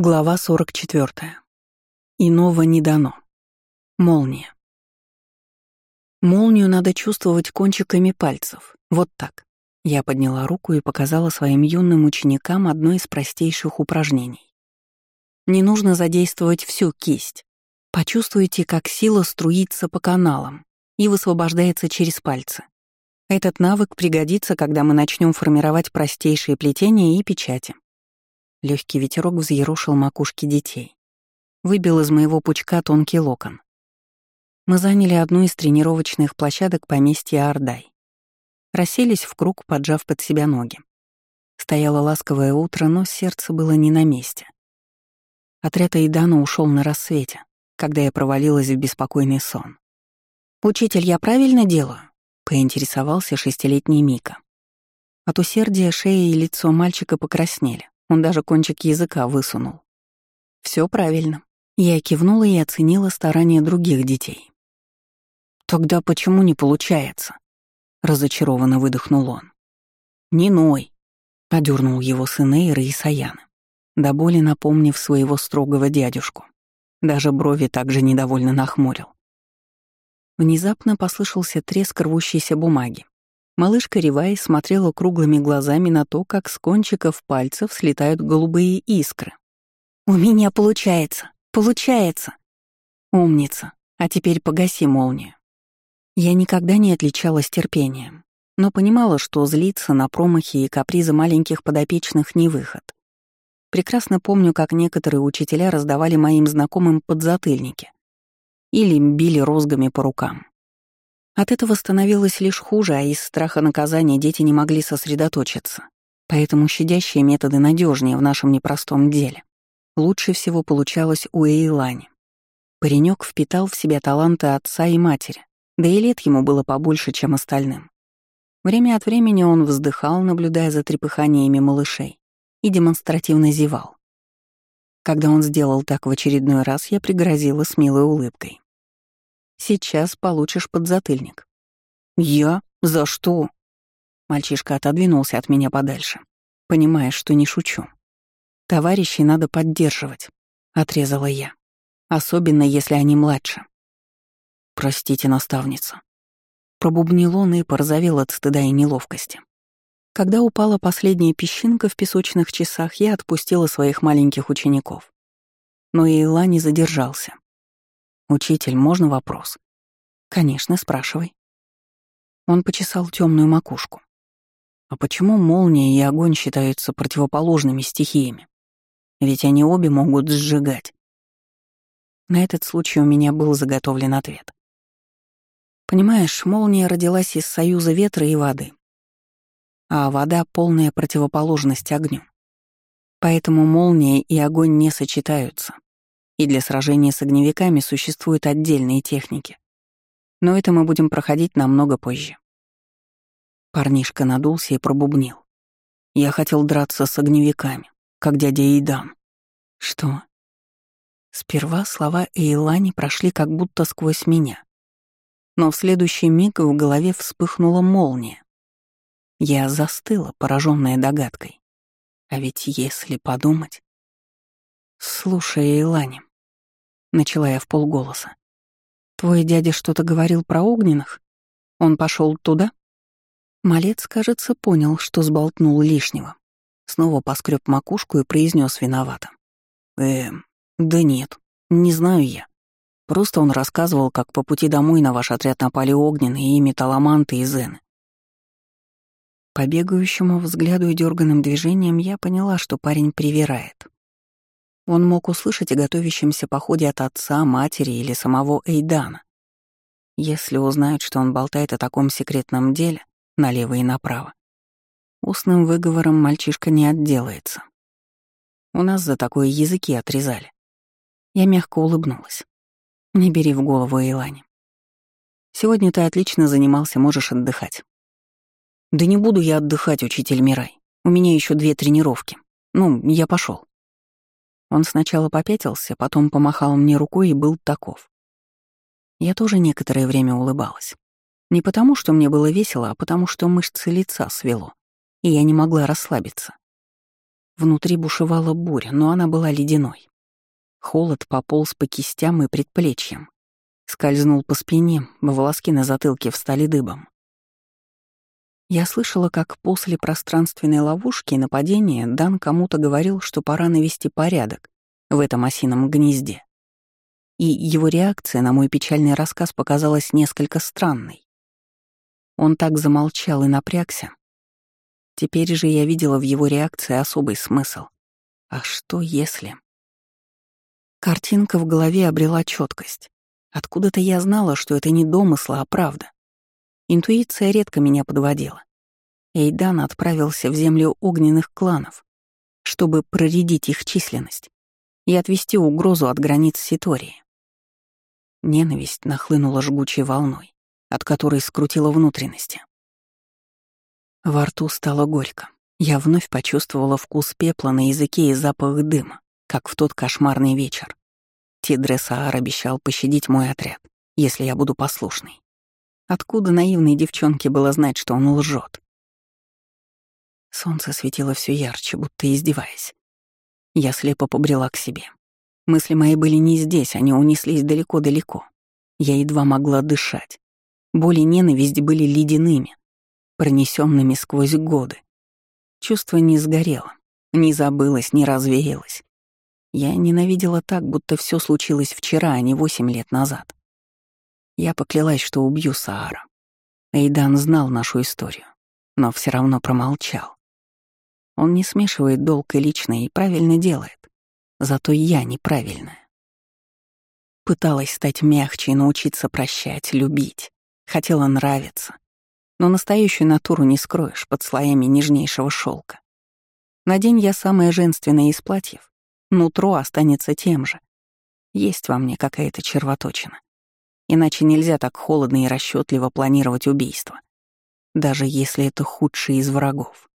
Глава 44. Иного не дано. Молния. Молнию надо чувствовать кончиками пальцев. Вот так. Я подняла руку и показала своим юным ученикам одно из простейших упражнений. Не нужно задействовать всю кисть. Почувствуйте, как сила струится по каналам и высвобождается через пальцы. Этот навык пригодится, когда мы начнем формировать простейшие плетения и печати. Легкий ветерок взъерошил макушки детей. Выбил из моего пучка тонкий локон. Мы заняли одну из тренировочных площадок поместья Ордай. Расселись в круг, поджав под себя ноги. Стояло ласковое утро, но сердце было не на месте. Отряд Эйдана ушел на рассвете, когда я провалилась в беспокойный сон. «Учитель, я правильно делаю?» — поинтересовался шестилетний Мика. От усердия шея и лицо мальчика покраснели. Он даже кончик языка высунул. Все правильно. Я кивнула и оценила старания других детей. «Тогда почему не получается?» — разочарованно выдохнул он. «Не ной», — одернул его сын Эйра и Саяна, до боли напомнив своего строгого дядюшку. Даже брови также недовольно нахмурил. Внезапно послышался треск рвущейся бумаги. Малышка Ревай смотрела круглыми глазами на то, как с кончиков пальцев слетают голубые искры. «У меня получается! Получается!» «Умница! А теперь погаси молнию». Я никогда не отличалась терпением, но понимала, что злиться на промахи и капризы маленьких подопечных не выход. Прекрасно помню, как некоторые учителя раздавали моим знакомым подзатыльники или били розгами по рукам. От этого становилось лишь хуже, а из страха наказания дети не могли сосредоточиться. Поэтому щадящие методы надежнее в нашем непростом деле. Лучше всего получалось у Эйлани. Паренек впитал в себя таланты отца и матери, да и лет ему было побольше, чем остальным. Время от времени он вздыхал, наблюдая за трепыханиями малышей, и демонстративно зевал. Когда он сделал так в очередной раз, я пригрозила с милой улыбкой. Сейчас получишь подзатыльник». «Я? За что?» Мальчишка отодвинулся от меня подальше, понимая, что не шучу. «Товарищей надо поддерживать», — отрезала я. «Особенно, если они младше». «Простите, наставница». Пробубнил он и порозовел от стыда и неловкости. Когда упала последняя песчинка в песочных часах, я отпустила своих маленьких учеников. Но Эйла не задержался. «Учитель, можно вопрос?» «Конечно, спрашивай». Он почесал темную макушку. «А почему молния и огонь считаются противоположными стихиями? Ведь они обе могут сжигать». На этот случай у меня был заготовлен ответ. Понимаешь, молния родилась из союза ветра и воды, а вода — полная противоположность огню. Поэтому молния и огонь не сочетаются и для сражения с огневиками существуют отдельные техники. Но это мы будем проходить намного позже. Парнишка надулся и пробубнил. Я хотел драться с огневиками, как дядя Идан. Что? Сперва слова Эйлани прошли как будто сквозь меня. Но в следующий миг в голове вспыхнула молния. Я застыла, пораженная догадкой. А ведь если подумать... Слушай, Эйлани, — начала я в полголоса. «Твой дядя что-то говорил про огненных? Он пошел туда?» Малец, кажется, понял, что сболтнул лишнего. Снова поскреб макушку и произнес виновато. «Эм, да нет, не знаю я. Просто он рассказывал, как по пути домой на ваш отряд напали огненные и металломанты и зены. По бегающему взгляду и дерганным движениям я поняла, что парень привирает. Он мог услышать о готовящемся походе от отца, матери или самого Эйдана. Если узнают, что он болтает о таком секретном деле налево и направо, устным выговором мальчишка не отделается. У нас за такое языки отрезали. Я мягко улыбнулась. Не бери в голову Эйлани. Сегодня ты отлично занимался, можешь отдыхать. Да не буду я отдыхать, учитель Мирай. У меня еще две тренировки. Ну, я пошел. Он сначала попятился, потом помахал мне рукой и был таков. Я тоже некоторое время улыбалась. Не потому, что мне было весело, а потому, что мышцы лица свело, и я не могла расслабиться. Внутри бушевала буря, но она была ледяной. Холод пополз по кистям и предплечьям. Скользнул по спине, волоски на затылке встали дыбом. Я слышала, как после пространственной ловушки и нападения Дан кому-то говорил, что пора навести порядок в этом осином гнезде. И его реакция на мой печальный рассказ показалась несколько странной. Он так замолчал и напрягся. Теперь же я видела в его реакции особый смысл. А что если... Картинка в голове обрела четкость. Откуда-то я знала, что это не домысла, а правда. Интуиция редко меня подводила. Эйдан отправился в землю огненных кланов, чтобы проредить их численность и отвести угрозу от границ Ситории. Ненависть нахлынула жгучей волной, от которой скрутила внутренности. Во рту стало горько. Я вновь почувствовала вкус пепла на языке и запах дыма, как в тот кошмарный вечер. Тидресаар обещал пощадить мой отряд, если я буду послушной. Откуда наивной девчонке было знать, что он лжет? Солнце светило все ярче, будто издеваясь. Я слепо побрела к себе. Мысли мои были не здесь, они унеслись далеко-далеко. Я едва могла дышать. Боль и ненависть были ледяными, пронесенными сквозь годы. Чувство не сгорело, не забылось, не развеялось. Я ненавидела так, будто все случилось вчера, а не восемь лет назад. Я поклялась, что убью Саара. Эйдан знал нашу историю, но все равно промолчал. Он не смешивает долг и личное и правильно делает. Зато я неправильная. Пыталась стать мягче и научиться прощать, любить. Хотела нравиться. Но настоящую натуру не скроешь под слоями нежнейшего шелка. Надень я самое женственное из платьев. Нутро останется тем же. Есть во мне какая-то червоточина. Иначе нельзя так холодно и расчетливо планировать убийство. Даже если это худший из врагов.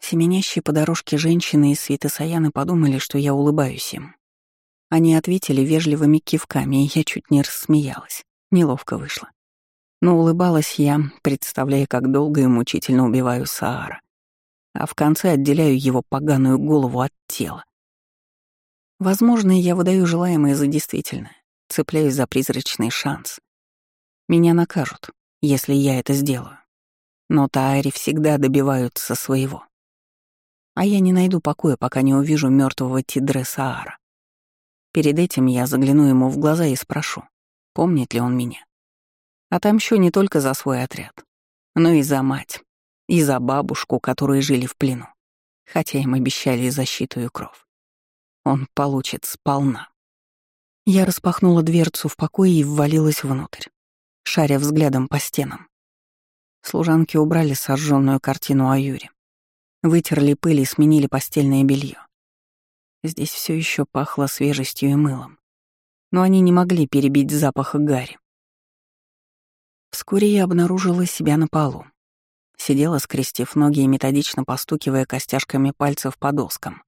Семенящие по дорожке женщины из свиты Саяны подумали, что я улыбаюсь им. Они ответили вежливыми кивками, и я чуть не рассмеялась. Неловко вышло. Но улыбалась я, представляя, как долго и мучительно убиваю Саара. А в конце отделяю его поганую голову от тела. Возможно, я выдаю желаемое за действительное, цепляюсь за призрачный шанс. Меня накажут, если я это сделаю. Но Таари всегда добиваются своего а я не найду покоя, пока не увижу мертвого Тидре Саара. Перед этим я загляну ему в глаза и спрошу, помнит ли он меня. Отомщу не только за свой отряд, но и за мать, и за бабушку, которые жили в плену, хотя им обещали защиту и кров. Он получит сполна. Я распахнула дверцу в покое и ввалилась внутрь, шаря взглядом по стенам. Служанки убрали сожженную картину о Юре, Вытерли пыль и сменили постельное белье. Здесь все еще пахло свежестью и мылом. Но они не могли перебить запах гари. Вскоре я обнаружила себя на полу. Сидела, скрестив ноги и методично постукивая костяшками пальцев по доскам.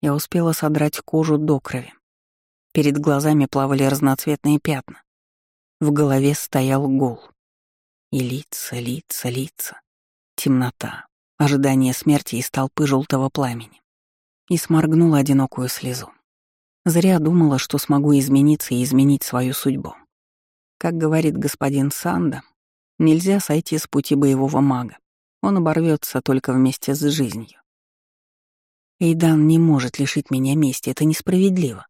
Я успела содрать кожу до крови. Перед глазами плавали разноцветные пятна. В голове стоял гул. И лица, лица, лица. Темнота, ожидание смерти из толпы желтого пламени, и сморгнула одинокую слезу. Зря думала, что смогу измениться и изменить свою судьбу. Как говорит господин Санда, нельзя сойти с пути боевого мага. Он оборвется только вместе с жизнью. Эйдан не может лишить меня мести, это несправедливо.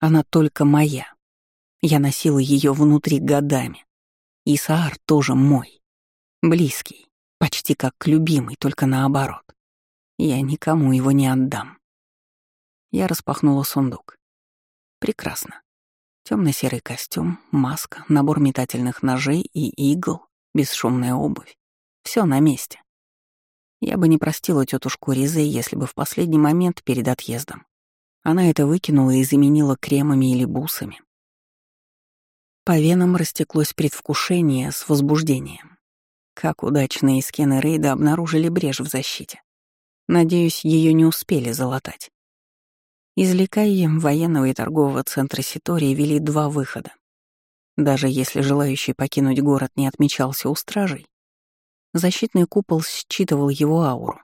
Она только моя. Я носила ее внутри годами. И Саар тоже мой. Близкий. Почти как любимый, только наоборот. Я никому его не отдам. Я распахнула сундук. Прекрасно. Темно-серый костюм, маска, набор метательных ножей и игл, бесшумная обувь. Все на месте. Я бы не простила тетушку Ризе, если бы в последний момент перед отъездом она это выкинула и заменила кремами или бусами. По венам растеклось предвкушение с возбуждением. Как удачно Искен и Рейда обнаружили брешь в защите. Надеюсь, ее не успели залатать. Из Ликайи, военного и торгового центра Ситории вели два выхода. Даже если желающий покинуть город не отмечался у стражей, защитный купол считывал его ауру.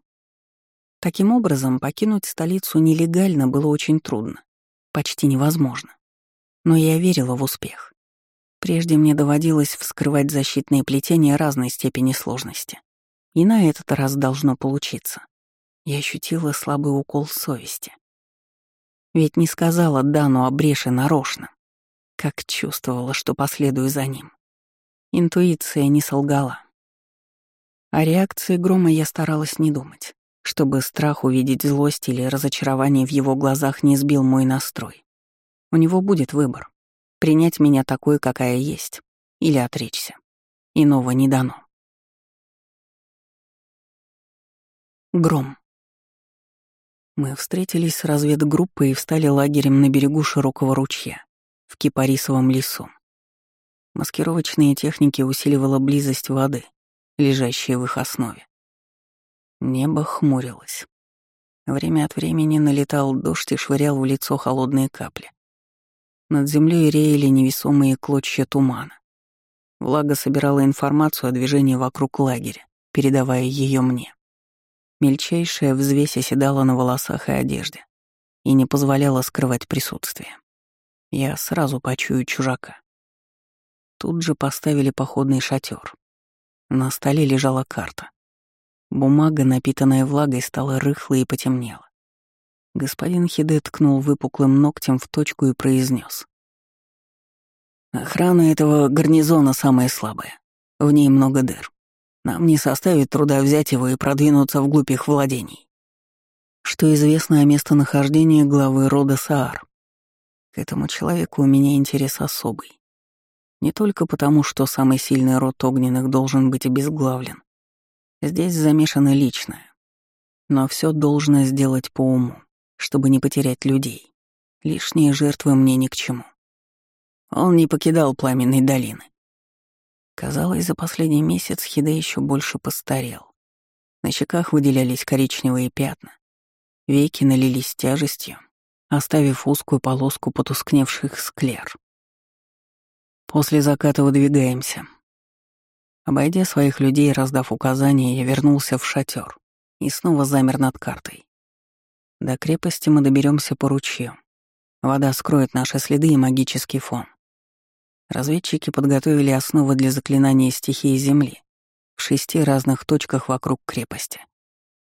Таким образом, покинуть столицу нелегально было очень трудно, почти невозможно. Но я верила в успех. Прежде мне доводилось вскрывать защитные плетения разной степени сложности. И на этот раз должно получиться. Я ощутила слабый укол совести. Ведь не сказала Дану о бреше нарочно. Как чувствовала, что последую за ним. Интуиция не солгала. О реакции Грома я старалась не думать, чтобы страх увидеть злость или разочарование в его глазах не сбил мой настрой. У него будет выбор — принять меня такой, какая есть, или отречься. Иного не дано. Гром. Мы встретились с разведгруппой и встали лагерем на берегу широкого ручья, в кипарисовом лесу. Маскировочные техники усиливала близость воды, лежащая в их основе. Небо хмурилось. Время от времени налетал дождь и швырял в лицо холодные капли. Над землей реяли невесомые клочья тумана. Влага собирала информацию о движении вокруг лагеря, передавая ее мне. Мельчайшая взвесь оседала на волосах и одежде и не позволяла скрывать присутствие. Я сразу почую чужака. Тут же поставили походный шатер. На столе лежала карта. Бумага, напитанная влагой, стала рыхлой и потемнела. Господин Хиде ткнул выпуклым ногтем в точку и произнес: «Охрана этого гарнизона самая слабая. В ней много дыр. Нам не составит труда взять его и продвинуться вглубь их владений. Что известно о местонахождении главы рода Саар? К этому человеку у меня интерес особый. Не только потому, что самый сильный род огненных должен быть обезглавлен. Здесь замешано личное. Но все должно сделать по уму, чтобы не потерять людей. Лишние жертвы мне ни к чему. Он не покидал пламенной долины. Казалось, за последний месяц Хиде еще больше постарел. На щеках выделялись коричневые пятна. Веки налились тяжестью, оставив узкую полоску потускневших склер. После заката выдвигаемся. Обойдя своих людей и раздав указания, я вернулся в шатер и снова замер над картой. До крепости мы доберемся по ручью. Вода скроет наши следы и магический фон. Разведчики подготовили основы для заклинания стихии Земли в шести разных точках вокруг крепости.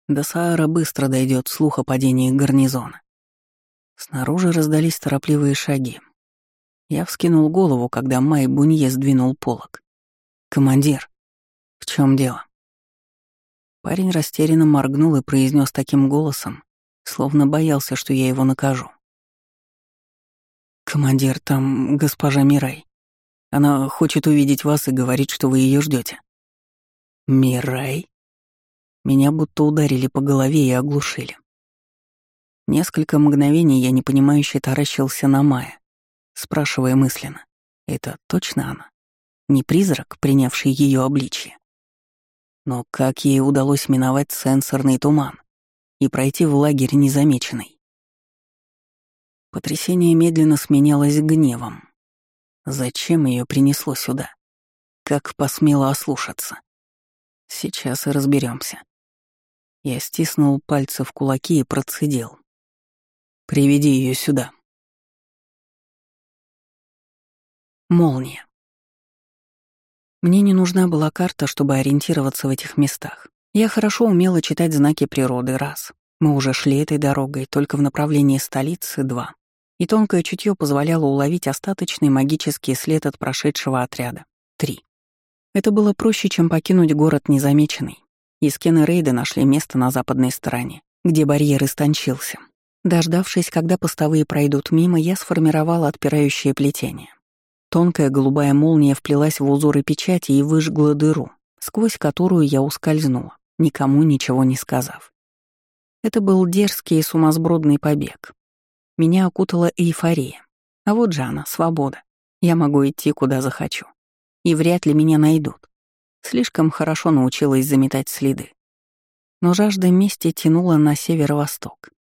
До Саара быстро дойдет слух о падении гарнизона. Снаружи раздались торопливые шаги. Я вскинул голову, когда Май Бунье сдвинул полог. «Командир, в чем дело?» Парень растерянно моргнул и произнес таким голосом, словно боялся, что я его накажу. «Командир, там госпожа Мирай. Она хочет увидеть вас и говорит, что вы ее ждете. Мирай? Меня будто ударили по голове и оглушили. Несколько мгновений я непонимающе таращился на Мая, спрашивая мысленно, это точно она? Не призрак, принявший ее обличье? Но как ей удалось миновать сенсорный туман и пройти в лагерь незамеченной? Потрясение медленно сменялось гневом. Зачем ее принесло сюда? Как посмела ослушаться? Сейчас и разберемся. Я стиснул пальцы в кулаки и процедил. «Приведи ее сюда». Молния. Мне не нужна была карта, чтобы ориентироваться в этих местах. Я хорошо умела читать знаки природы, раз. Мы уже шли этой дорогой, только в направлении столицы, два и тонкое чутье позволяло уловить остаточный магический след от прошедшего отряда. Три. Это было проще, чем покинуть город незамеченный. Искин и рейды нашли место на западной стороне, где барьер истончился. Дождавшись, когда постовые пройдут мимо, я сформировала отпирающее плетение. Тонкая голубая молния вплелась в узоры печати и выжгла дыру, сквозь которую я ускользнула, никому ничего не сказав. Это был дерзкий и сумасбродный побег, меня окутала эйфория. А вот же она, свобода. Я могу идти, куда захочу. И вряд ли меня найдут. Слишком хорошо научилась заметать следы. Но жажда мести тянула на северо-восток.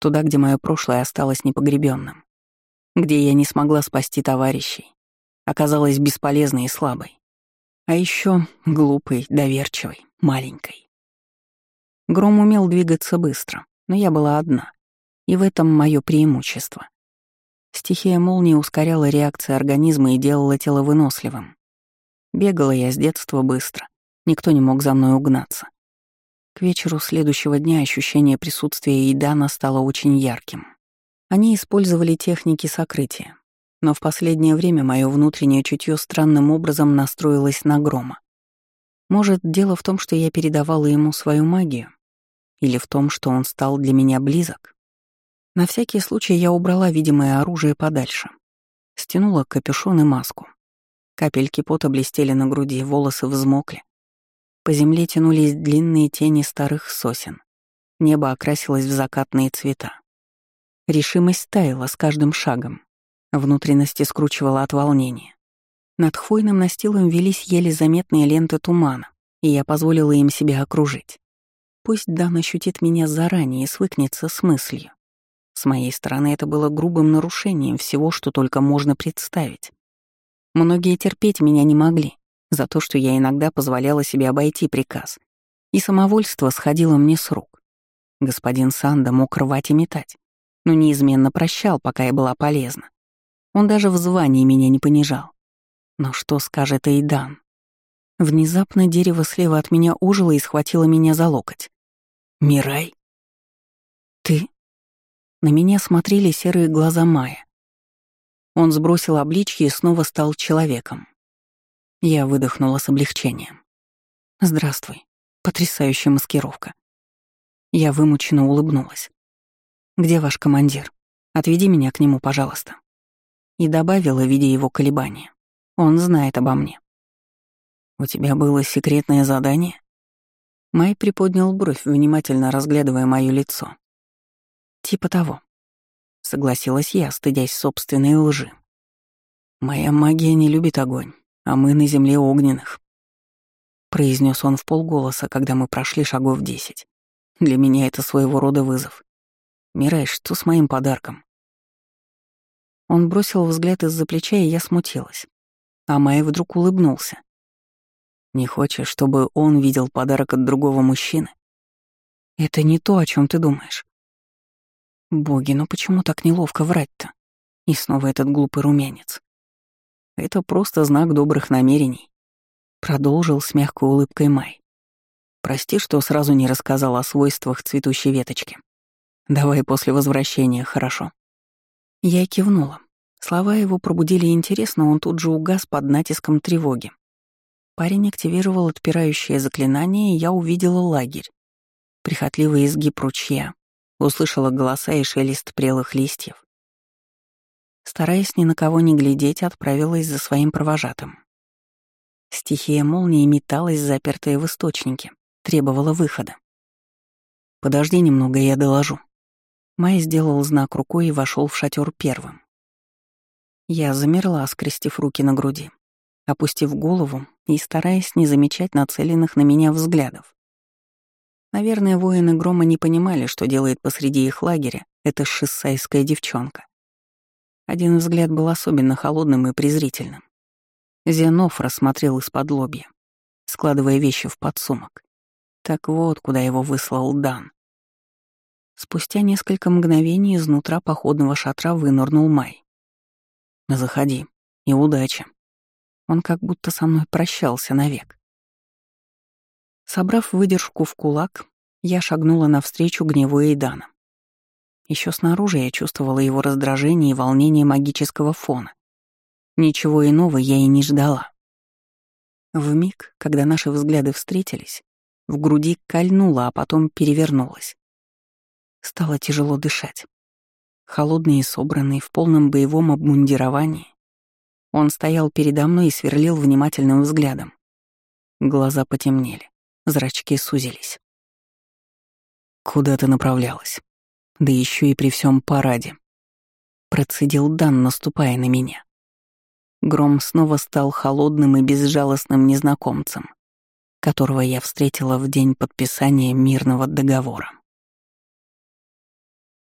Туда, где мое прошлое осталось непогребенным. Где я не смогла спасти товарищей. Оказалась бесполезной и слабой. А еще глупой, доверчивой, маленькой. Гром умел двигаться быстро, но я была одна. И в этом мое преимущество. Стихия молнии ускоряла реакции организма и делала тело выносливым. Бегала я с детства быстро. Никто не мог за мной угнаться. К вечеру следующего дня ощущение присутствия Идана стало очень ярким. Они использовали техники сокрытия, но в последнее время мое внутреннее чутье странным образом настроилось на грома. Может, дело в том, что я передавала ему свою магию? Или в том, что он стал для меня близок? На всякий случай я убрала видимое оружие подальше. Стянула капюшон и маску. Капельки пота блестели на груди, волосы взмокли. По земле тянулись длинные тени старых сосен. Небо окрасилось в закатные цвета. Решимость таяла с каждым шагом. Внутренности скручивала от волнения. Над хвойным настилом велись еле заметные ленты тумана, и я позволила им себя окружить. Пусть Дан ощутит меня заранее и свыкнется с мыслью. С моей стороны это было грубым нарушением всего, что только можно представить. Многие терпеть меня не могли за то, что я иногда позволяла себе обойти приказ, и самовольство сходило мне с рук. Господин Санда мог рвать и метать, но неизменно прощал, пока я была полезна. Он даже в звании меня не понижал. Но что скажет Эйдан? Внезапно дерево слева от меня ожило и схватило меня за локоть. «Мирай?» «Ты?» На меня смотрели серые глаза Майя. Он сбросил обличье и снова стал человеком. Я выдохнула с облегчением. «Здравствуй. Потрясающая маскировка». Я вымученно улыбнулась. «Где ваш командир? Отведи меня к нему, пожалуйста». И добавила, видя его колебания. Он знает обо мне. «У тебя было секретное задание?» Май приподнял бровь, внимательно разглядывая моё лицо. «Типа того», — согласилась я, стыдясь собственной лжи. «Моя магия не любит огонь, а мы на земле огненных», — произнес он в полголоса, когда мы прошли шагов десять. «Для меня это своего рода вызов. Мирай, что с моим подарком?» Он бросил взгляд из-за плеча, и я смутилась. А Май вдруг улыбнулся. «Не хочешь, чтобы он видел подарок от другого мужчины?» «Это не то, о чем ты думаешь». «Боги, ну почему так неловко врать-то?» И снова этот глупый румянец. «Это просто знак добрых намерений», — продолжил с мягкой улыбкой Май. «Прости, что сразу не рассказал о свойствах цветущей веточки. Давай после возвращения, хорошо?» Я кивнула. Слова его пробудили интерес, но он тут же угас под натиском тревоги. Парень активировал отпирающее заклинание, и я увидела лагерь. Прихотливый изгиб ручья, услышала голоса и шелест прелых листьев. Стараясь ни на кого не глядеть, отправилась за своим провожатым. Стихия молнии металась, запертая в источнике, требовала выхода. «Подожди немного, я доложу». Май сделал знак рукой и вошел в шатер первым. Я замерла, скрестив руки на груди, опустив голову и стараясь не замечать нацеленных на меня взглядов. Наверное, воины Грома не понимали, что делает посреди их лагеря эта шиссайская девчонка. Один взгляд был особенно холодным и презрительным. Зенов рассмотрел из-под лобья, складывая вещи в подсумок. Так вот, куда его выслал Дан. Спустя несколько мгновений изнутра походного шатра вынырнул Май. Заходи. И удачи. Он как будто со мной прощался навек. Собрав выдержку в кулак, я шагнула навстречу гневу Эйдана. Еще снаружи я чувствовала его раздражение и волнение магического фона. Ничего иного я и не ждала. В миг, когда наши взгляды встретились, в груди кольнуло, а потом перевернулось. Стало тяжело дышать. Холодный и собранный, в полном боевом обмундировании. Он стоял передо мной и сверлил внимательным взглядом. Глаза потемнели, зрачки сузились. «Куда ты направлялась? Да еще и при всем параде». Процедил Дан, наступая на меня. Гром снова стал холодным и безжалостным незнакомцем, которого я встретила в день подписания мирного договора.